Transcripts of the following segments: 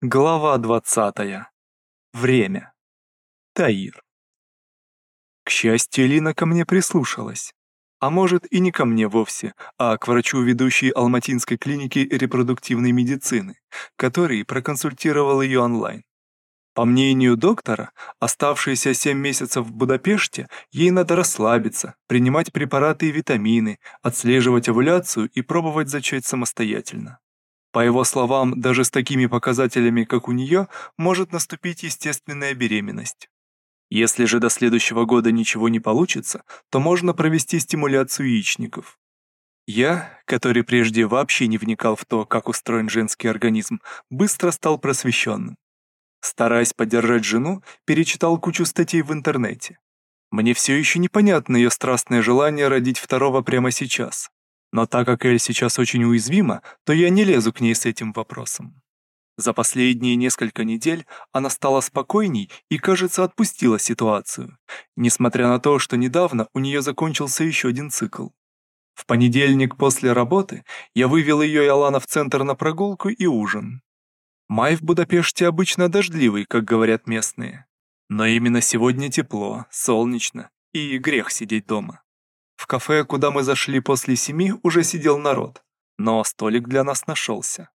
Глава 20. Время. Таир. К счастью, Лина ко мне прислушалась. А может и не ко мне вовсе, а к врачу ведущей Алматинской клиники репродуктивной медицины, который проконсультировал ее онлайн. По мнению доктора, оставшиеся 7 месяцев в Будапеште ей надо расслабиться, принимать препараты и витамины, отслеживать овуляцию и пробовать зачать самостоятельно. По его словам, даже с такими показателями, как у нее, может наступить естественная беременность. Если же до следующего года ничего не получится, то можно провести стимуляцию яичников. Я, который прежде вообще не вникал в то, как устроен женский организм, быстро стал просвещенным. Стараясь поддержать жену, перечитал кучу статей в интернете. Мне все еще непонятно ее страстное желание родить второго прямо сейчас. Но так как Эль сейчас очень уязвима, то я не лезу к ней с этим вопросом. За последние несколько недель она стала спокойней и, кажется, отпустила ситуацию, несмотря на то, что недавно у нее закончился еще один цикл. В понедельник после работы я вывел ее и Алана в центр на прогулку и ужин. Май в Будапеште обычно дождливый, как говорят местные. Но именно сегодня тепло, солнечно и грех сидеть дома. В кафе, куда мы зашли после семи, уже сидел народ, но столик для нас нашелся.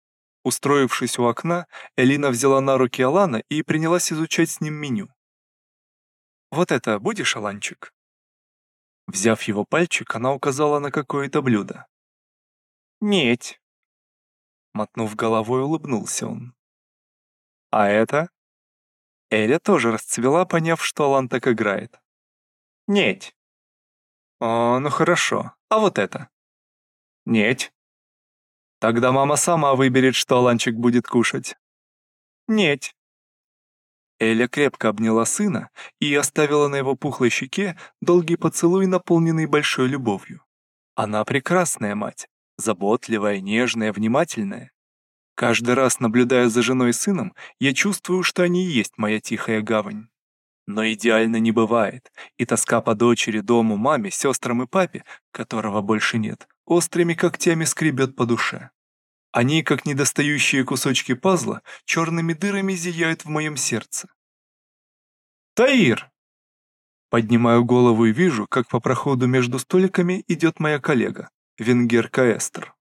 Устроившись у окна, Элина взяла на руки Алана и принялась изучать с ним меню. «Вот это будешь, Аланчик?» Взяв его пальчик, она указала на какое-то блюдо. «Нет». Мотнув головой, улыбнулся он. «А это?» Эля тоже расцвела, поняв, что Алан так играет. «Нет». «О, ну хорошо. А вот это?» «Нет». «Тогда мама сама выберет, что Аланчик будет кушать». «Нет». Эля крепко обняла сына и оставила на его пухлой щеке долгий поцелуй, наполненный большой любовью. Она прекрасная мать, заботливая, нежная, внимательная. Каждый раз, наблюдая за женой и сыном, я чувствую, что они и есть моя тихая гавань. Но идеально не бывает, и тоска по дочери, дому, маме, сестрам и папе, которого больше нет, острыми когтями скребет по душе. Они, как недостающие кусочки пазла, черными дырами зияют в моем сердце. «Таир!» Поднимаю голову и вижу, как по проходу между столиками идет моя коллега, венгерка Эстер.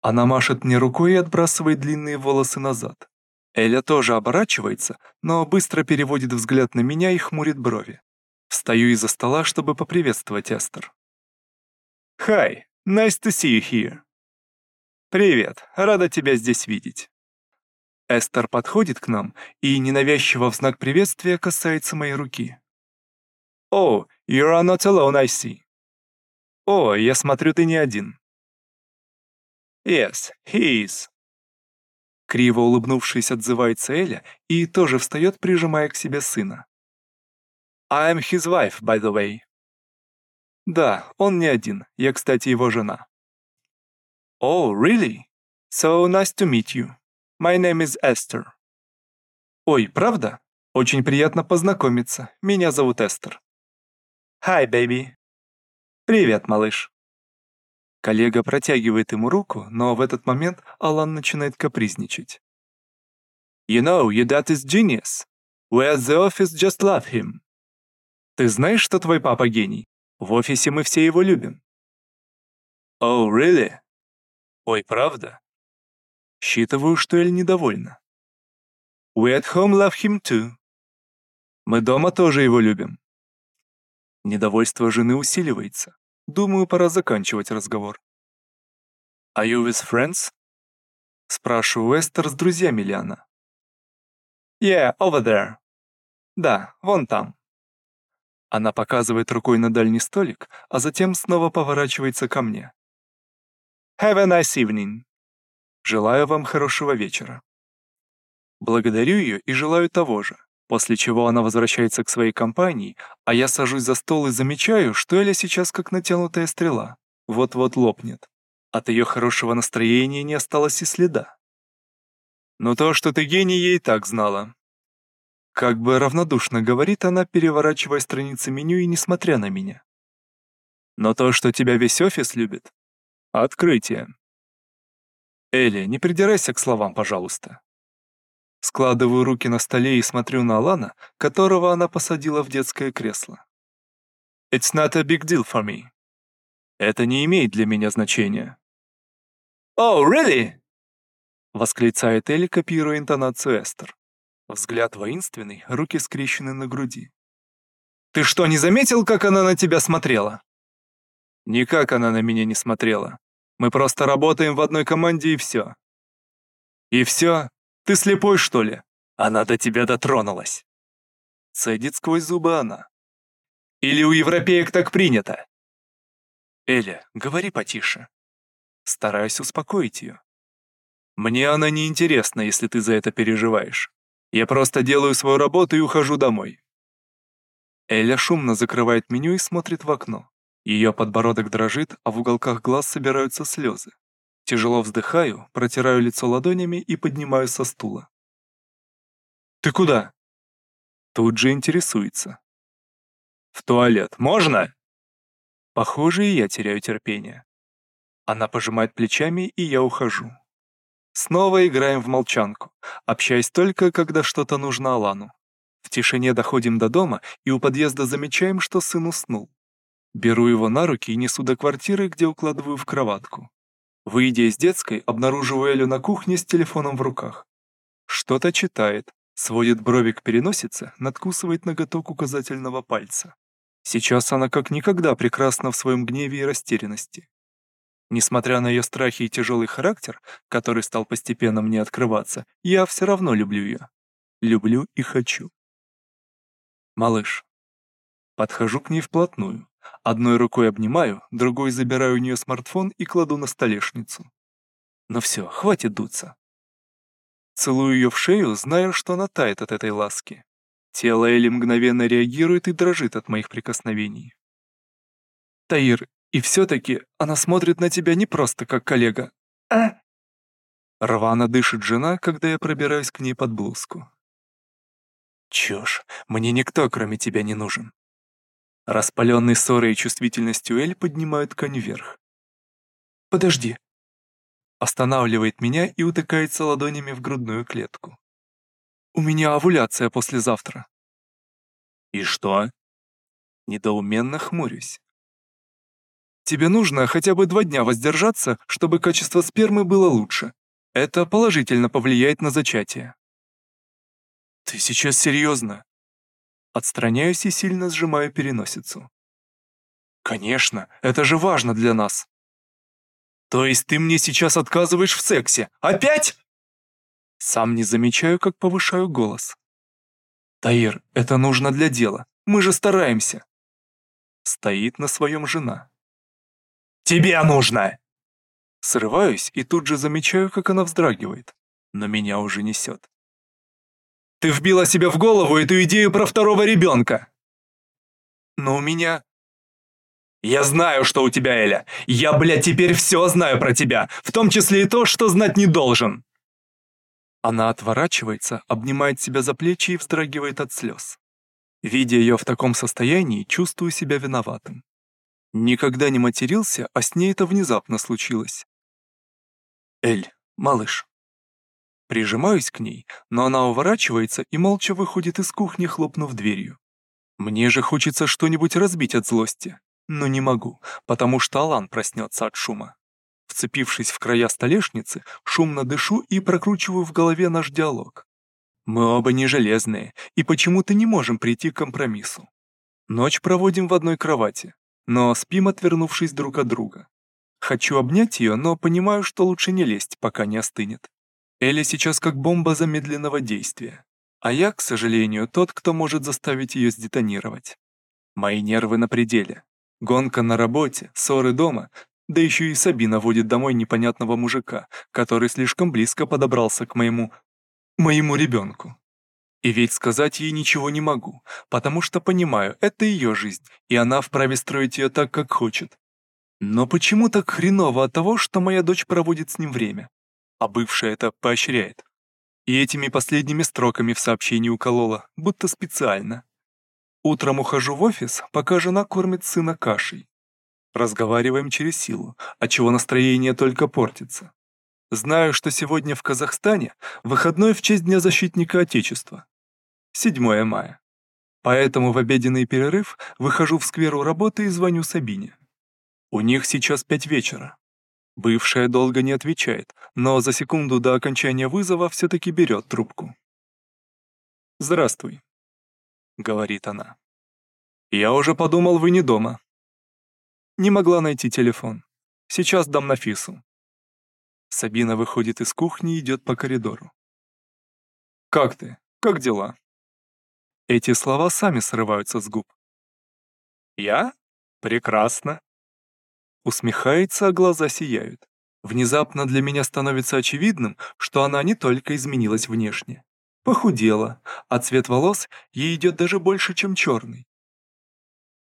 Она машет мне рукой и отбрасывает длинные волосы назад. Эля тоже оборачивается, но быстро переводит взгляд на меня и хмурит брови. Встаю из-за стола, чтобы поприветствовать Эстер. «Hi, nice to see you here». «Привет, рада тебя здесь видеть». Эстер подходит к нам и ненавязчиво в знак приветствия касается моей руки. «Oh, you are not alone, I see». «О, я смотрю, ты не один». «Yes, he is». Криво улыбнувшись, отзывается Эля и тоже встает, прижимая к себе сына. I am his wife, by the way. Да, он не один, я, кстати, его жена. Oh, really? So nice to meet you. My name is Esther. Ой, правда? Очень приятно познакомиться. Меня зовут Эстер. Hi, baby. Привет, малыш. Коллега протягивает ему руку, но в этот момент Алан начинает капризничать. You know, your dad is genius. We at the office just love him. Ты знаешь, что твой папа гений? В офисе мы все его любим. Oh, really? Ой, правда? Считываю, что Эль недовольна. We at home love him too. Мы дома тоже его любим. Недовольство жены усиливается. Думаю, пора заканчивать разговор. «Are you with friends?» Спрашиваю Эстер с друзьями ли она. «Yeah, over there». Да, вон там. Она показывает рукой на дальний столик, а затем снова поворачивается ко мне. «Have a nice evening». Желаю вам хорошего вечера. Благодарю ее и желаю того же после чего она возвращается к своей компании, а я сажусь за стол и замечаю, что Эля сейчас как натянутая стрела, вот-вот лопнет. От ее хорошего настроения не осталось и следа. Но то, что ты гений, я и так знала. Как бы равнодушно говорит она, переворачивая страницы меню и несмотря на меня. Но то, что тебя весь офис любит — открытие. Эля, не придирайся к словам, пожалуйста. Складываю руки на столе и смотрю на Алана, которого она посадила в детское кресло. It's not a big deal for me. Это не имеет для меня значения. Oh, really? Восклицает Элли, копируя интонацию Эстер. Взгляд воинственный, руки скрещены на груди. Ты что, не заметил, как она на тебя смотрела? Никак она на меня не смотрела. Мы просто работаем в одной команде и все. И все? Ты слепой, что ли? Она до тебя дотронулась. Цедит сквозь зубы она. Или у европеек так принято? Эля, говори потише. Стараюсь успокоить ее. Мне она не интересна, если ты за это переживаешь. Я просто делаю свою работу и ухожу домой. Эля шумно закрывает меню и смотрит в окно. Ее подбородок дрожит, а в уголках глаз собираются слезы. Тяжело вздыхаю, протираю лицо ладонями и поднимаюсь со стула. «Ты куда?» Тут же интересуется. «В туалет. Можно?» Похоже, и я теряю терпение. Она пожимает плечами, и я ухожу. Снова играем в молчанку, общаясь только, когда что-то нужно Алану. В тишине доходим до дома и у подъезда замечаем, что сын уснул. Беру его на руки и несу до квартиры, где укладываю в кроватку. Выйдя из детской, обнаруживаю Элю на кухне с телефоном в руках. Что-то читает, сводит брови к переносице, надкусывает ноготок указательного пальца. Сейчас она как никогда прекрасна в своем гневе и растерянности. Несмотря на ее страхи и тяжелый характер, который стал постепенно мне открываться, я все равно люблю ее. Люблю и хочу. Малыш. Подхожу к ней вплотную. Одной рукой обнимаю, другой забираю у нее смартфон и кладу на столешницу. Но все, хватит дуться. Целую ее в шею, зная, что она тает от этой ласки. Тело Эли мгновенно реагирует и дрожит от моих прикосновений. Таир, и все-таки она смотрит на тебя не просто как коллега. А? Рвано дышит жена, когда я пробираюсь к ней под блузку. Чушь, мне никто, кроме тебя, не нужен. Распаленный ссорой и чувствительностью Эль поднимают ткань вверх. «Подожди». Останавливает меня и утыкается ладонями в грудную клетку. «У меня овуляция послезавтра». «И что?» Недоуменно хмурюсь. «Тебе нужно хотя бы два дня воздержаться, чтобы качество спермы было лучше. Это положительно повлияет на зачатие». «Ты сейчас серьезно?» Отстраняюсь и сильно сжимаю переносицу. «Конечно, это же важно для нас!» «То есть ты мне сейчас отказываешь в сексе? Опять?» Сам не замечаю, как повышаю голос. «Таир, это нужно для дела. Мы же стараемся!» Стоит на своем жена. «Тебе нужно!» Срываюсь и тут же замечаю, как она вздрагивает, но меня уже несет. Ты вбила себе в голову эту идею про второго ребенка. Но у меня... Я знаю, что у тебя, Эля. Я, блядь, теперь все знаю про тебя, в том числе и то, что знать не должен. Она отворачивается, обнимает себя за плечи и вздрагивает от слез. Видя ее в таком состоянии, чувствую себя виноватым. Никогда не матерился, а с ней это внезапно случилось. Эль, малыш, Прижимаюсь к ней, но она уворачивается и молча выходит из кухни, хлопнув дверью. Мне же хочется что-нибудь разбить от злости, но не могу, потому что Алан проснется от шума. Вцепившись в края столешницы, шумно дышу и прокручиваю в голове наш диалог. Мы оба не железные и почему-то не можем прийти к компромиссу. Ночь проводим в одной кровати, но спим, отвернувшись друг от друга. Хочу обнять ее, но понимаю, что лучше не лезть, пока не остынет. Элли сейчас как бомба замедленного действия, а я, к сожалению, тот, кто может заставить ее сдетонировать. Мои нервы на пределе. Гонка на работе, ссоры дома, да еще и Сабина водит домой непонятного мужика, который слишком близко подобрался к моему... моему ребенку. И ведь сказать ей ничего не могу, потому что понимаю, это ее жизнь, и она вправе строить ее так, как хочет. Но почему так хреново от того, что моя дочь проводит с ним время? А бывшая это поощряет. И этими последними строками в сообщении уколола, будто специально. Утром ухожу в офис, пока жена кормит сына кашей. Разговариваем через силу, отчего настроение только портится. Знаю, что сегодня в Казахстане выходной в честь Дня защитника Отечества. 7 мая. Поэтому в обеденный перерыв выхожу в сквер у работы и звоню Сабине. У них сейчас пять вечера. Бывшая долго не отвечает, но за секунду до окончания вызова все-таки берет трубку. «Здравствуй», — говорит она. «Я уже подумал, вы не дома». Не могла найти телефон. Сейчас дам Нафису. Сабина выходит из кухни и идет по коридору. «Как ты? Как дела?» Эти слова сами срываются с губ. «Я? Прекрасно!» Усмехается, а глаза сияют. Внезапно для меня становится очевидным, что она не только изменилась внешне. Похудела, а цвет волос ей идет даже больше, чем черный.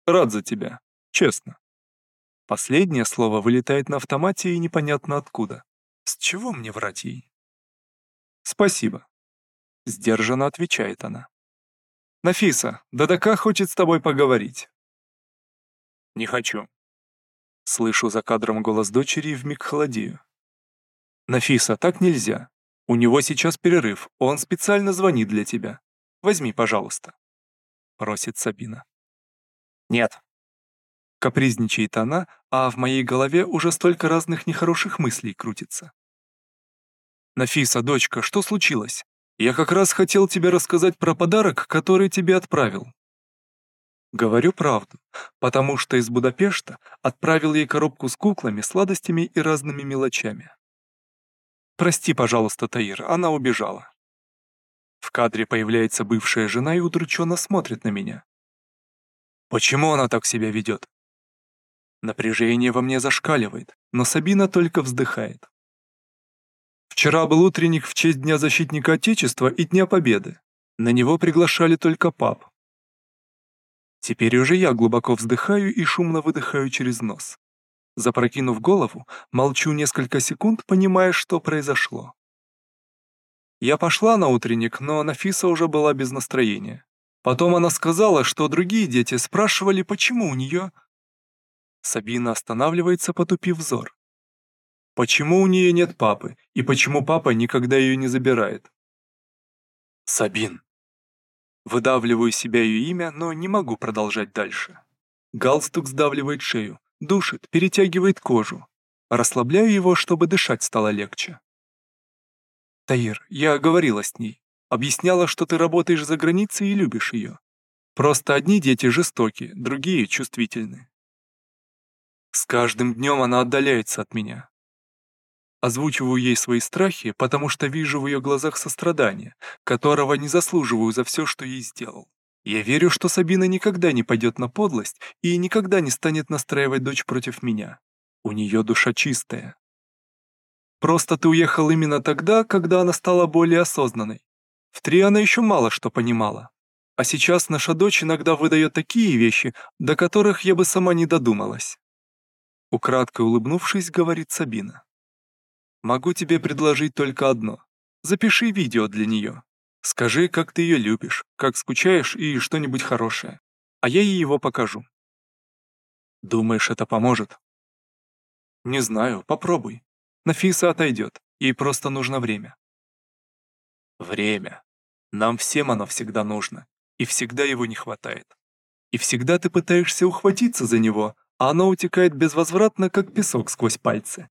«Рад за тебя, честно». Последнее слово вылетает на автомате и непонятно откуда. С чего мне врать ей? Спасибо. Сдержанно отвечает она. Нафиса, Дадака хочет с тобой поговорить. Не хочу. Слышу за кадром голос дочери и вмиг холодею. Нафиса, так нельзя. У него сейчас перерыв, он специально звонит для тебя. Возьми, пожалуйста. Просит Сабина. Нет. Капризничает она, а в моей голове уже столько разных нехороших мыслей крутится. «Нафиса, дочка, что случилось? Я как раз хотел тебе рассказать про подарок, который тебе отправил». Говорю правду, потому что из Будапешта отправил ей коробку с куклами, сладостями и разными мелочами. «Прости, пожалуйста, Таир, она убежала». В кадре появляется бывшая жена и удрученно смотрит на меня. «Почему она так себя ведет?» Напряжение во мне зашкаливает, но Сабина только вздыхает. Вчера был утренник в честь Дня защитника Отечества и Дня Победы. На него приглашали только пап. Теперь уже я глубоко вздыхаю и шумно выдыхаю через нос. Запрокинув голову, молчу несколько секунд, понимая, что произошло. Я пошла на утренник, но Нафиса уже была без настроения. Потом она сказала, что другие дети спрашивали, почему у нее Сабина останавливается, потупив взор. Почему у нее нет папы, и почему папа никогда ее не забирает? Сабин. Выдавливаю себя ее имя, но не могу продолжать дальше. Галстук сдавливает шею, душит, перетягивает кожу. Расслабляю его, чтобы дышать стало легче. Таир, я говорила с ней. Объясняла, что ты работаешь за границей и любишь ее. Просто одни дети жестоки, другие чувствительны. С каждым днем она отдаляется от меня. Озвучиваю ей свои страхи, потому что вижу в ее глазах сострадание, которого не заслуживаю за все, что ей сделал. Я верю, что Сабина никогда не пойдет на подлость и никогда не станет настраивать дочь против меня. У нее душа чистая. Просто ты уехал именно тогда, когда она стала более осознанной. В три она еще мало что понимала. А сейчас наша дочь иногда выдает такие вещи, до которых я бы сама не додумалась. Украдкой улыбнувшись, говорит Сабина. «Могу тебе предложить только одно. Запиши видео для нее. Скажи, как ты ее любишь, как скучаешь и что-нибудь хорошее. А я ей его покажу». «Думаешь, это поможет?» «Не знаю, попробуй. Нафиса отойдет, ей просто нужно время». «Время. Нам всем оно всегда нужно, и всегда его не хватает. И всегда ты пытаешься ухватиться за него, а оно утекает безвозвратно, как песок сквозь пальцы.